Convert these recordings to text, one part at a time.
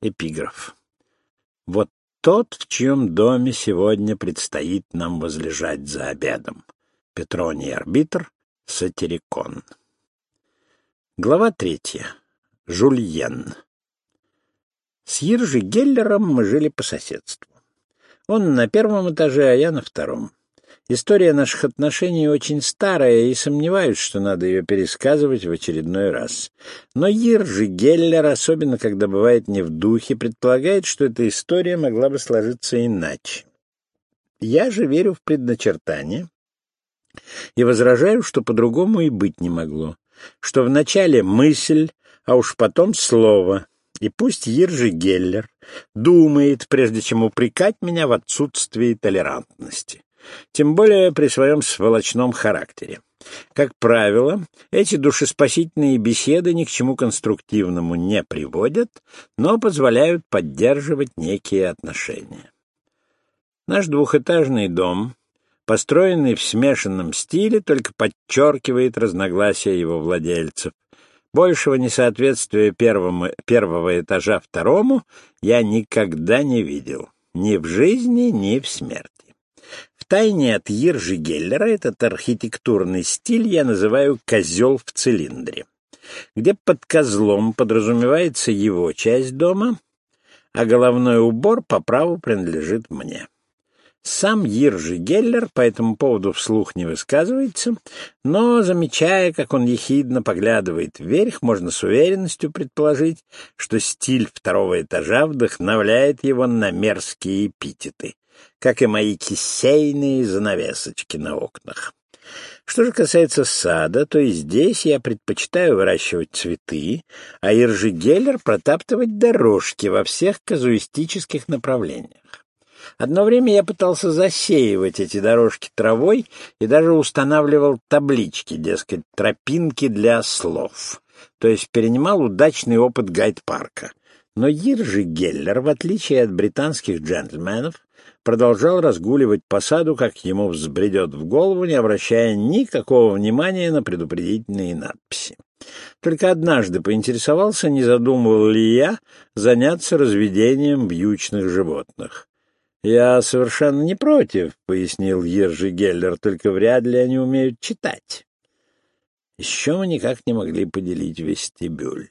Эпиграф. Вот тот, в чьем доме сегодня предстоит нам возлежать за обедом. Петроний арбитр, сатирикон. Глава третья. Жульен. С Иржи Геллером мы жили по соседству. Он на первом этаже, а я на втором. История наших отношений очень старая, и сомневаюсь, что надо ее пересказывать в очередной раз. Но Иржи Геллер, особенно когда бывает не в духе, предполагает, что эта история могла бы сложиться иначе. Я же верю в предначертание и возражаю, что по-другому и быть не могло, что вначале мысль, а уж потом слово, и пусть Иржи Геллер думает, прежде чем упрекать меня в отсутствии толерантности тем более при своем сволочном характере. Как правило, эти душеспасительные беседы ни к чему конструктивному не приводят, но позволяют поддерживать некие отношения. Наш двухэтажный дом, построенный в смешанном стиле, только подчеркивает разногласия его владельцев. Большего несоответствия первому, первого этажа второму я никогда не видел. Ни в жизни, ни в смерти. Втайне от Ержи Геллера этот архитектурный стиль я называю «козел в цилиндре», где под козлом подразумевается его часть дома, а головной убор по праву принадлежит мне. Сам Иржи Геллер по этому поводу вслух не высказывается, но, замечая, как он ехидно поглядывает вверх, можно с уверенностью предположить, что стиль второго этажа вдохновляет его на мерзкие эпитеты как и мои кисейные занавесочки на окнах. Что же касается сада, то и здесь я предпочитаю выращивать цветы, а Иржи Геллер протаптывать дорожки во всех казуистических направлениях. Одно время я пытался засеивать эти дорожки травой и даже устанавливал таблички, дескать, тропинки для слов, то есть перенимал удачный опыт гайд-парка. Но Иржи Геллер, в отличие от британских джентльменов, продолжал разгуливать по саду, как ему взбредет в голову, не обращая никакого внимания на предупредительные надписи. Только однажды поинтересовался, не задумывал ли я заняться разведением вьючных животных. «Я совершенно не против», — пояснил Ержи Геллер, — «только вряд ли они умеют читать». Еще мы никак не могли поделить вестибюль.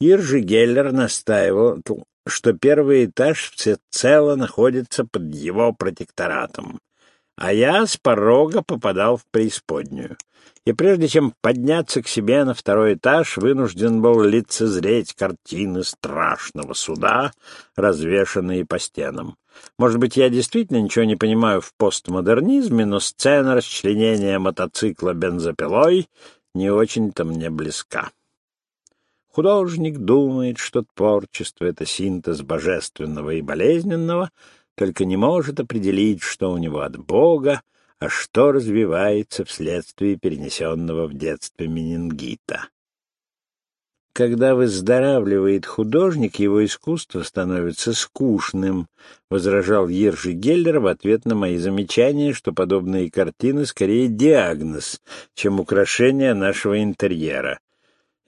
Иржи Геллер настаивал, что первый этаж всецело находится под его протекторатом, а я с порога попадал в преисподнюю. И прежде чем подняться к себе на второй этаж, вынужден был лицезреть картины страшного суда, развешанные по стенам. Может быть, я действительно ничего не понимаю в постмодернизме, но сцена расчленения мотоцикла бензопилой не очень-то мне близка. Художник думает, что творчество — это синтез божественного и болезненного, только не может определить, что у него от Бога, а что развивается вследствие перенесенного в детстве менингита. Когда выздоравливает художник, его искусство становится скучным, — возражал Ержи Геллер в ответ на мои замечания, что подобные картины скорее диагноз, чем украшение нашего интерьера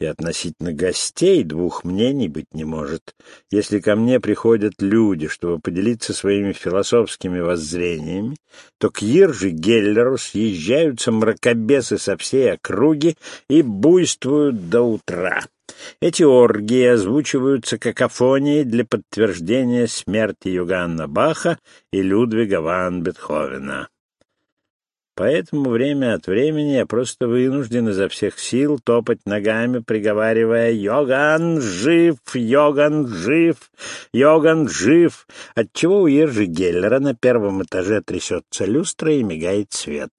и относительно гостей двух мнений быть не может. Если ко мне приходят люди, чтобы поделиться своими философскими воззрениями, то к Ирже Геллеру съезжаются мракобесы со всей округи и буйствуют до утра. Эти оргии озвучиваются какофонией для подтверждения смерти Юганна Баха и Людвига ван Бетховена. Поэтому время от времени я просто вынужден изо всех сил топать ногами, приговаривая «Йоган жив! Йоган жив! Йоган жив!» Отчего у Ержи Геллера на первом этаже трясется люстра и мигает свет.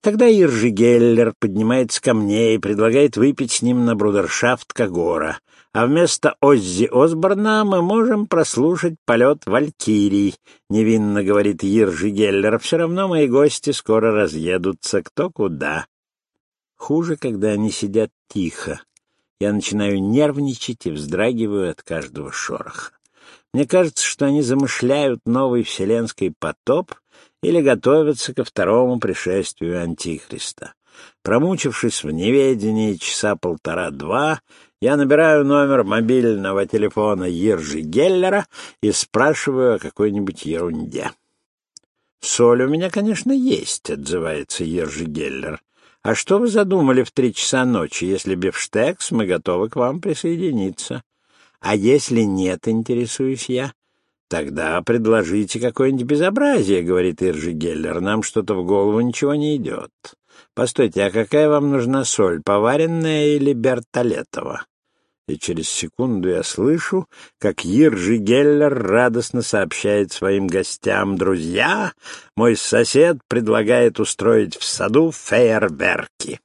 Тогда Иржи Геллер поднимается ко мне и предлагает выпить с ним на брудершафт Кагора а вместо Оззи Осборна мы можем прослушать полет валькирий», — невинно говорит Иржи Геллер. «Все равно мои гости скоро разъедутся кто куда». Хуже, когда они сидят тихо. Я начинаю нервничать и вздрагиваю от каждого шороха. Мне кажется, что они замышляют новый вселенский потоп или готовятся ко второму пришествию Антихриста. Промучившись в неведении часа полтора-два, Я набираю номер мобильного телефона Ержи Геллера и спрашиваю о какой-нибудь ерунде. «Соль у меня, конечно, есть», — отзывается Ержи Геллер. «А что вы задумали в три часа ночи? Если бифштекс, мы готовы к вам присоединиться. А если нет, интересуюсь я?» «Тогда предложите какое-нибудь безобразие», — говорит Иржи Геллер. «Нам что-то в голову ничего не идет». «Постойте, а какая вам нужна соль, поваренная или бертолетова?» И через секунду я слышу, как Иржи Геллер радостно сообщает своим гостям, «Друзья, мой сосед предлагает устроить в саду фейерверки».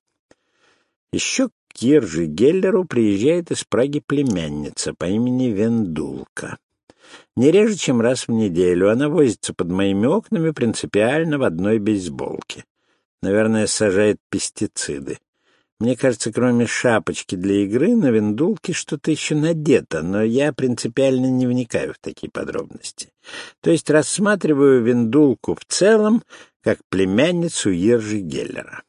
Еще к Иржи Геллеру приезжает из Праги племянница по имени Вендулка. Не реже, чем раз в неделю она возится под моими окнами принципиально в одной бейсболке. Наверное, сажает пестициды. Мне кажется, кроме шапочки для игры, на виндулке что-то еще надето, но я принципиально не вникаю в такие подробности. То есть рассматриваю виндулку в целом, как племянницу Ержи Геллера.